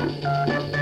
Música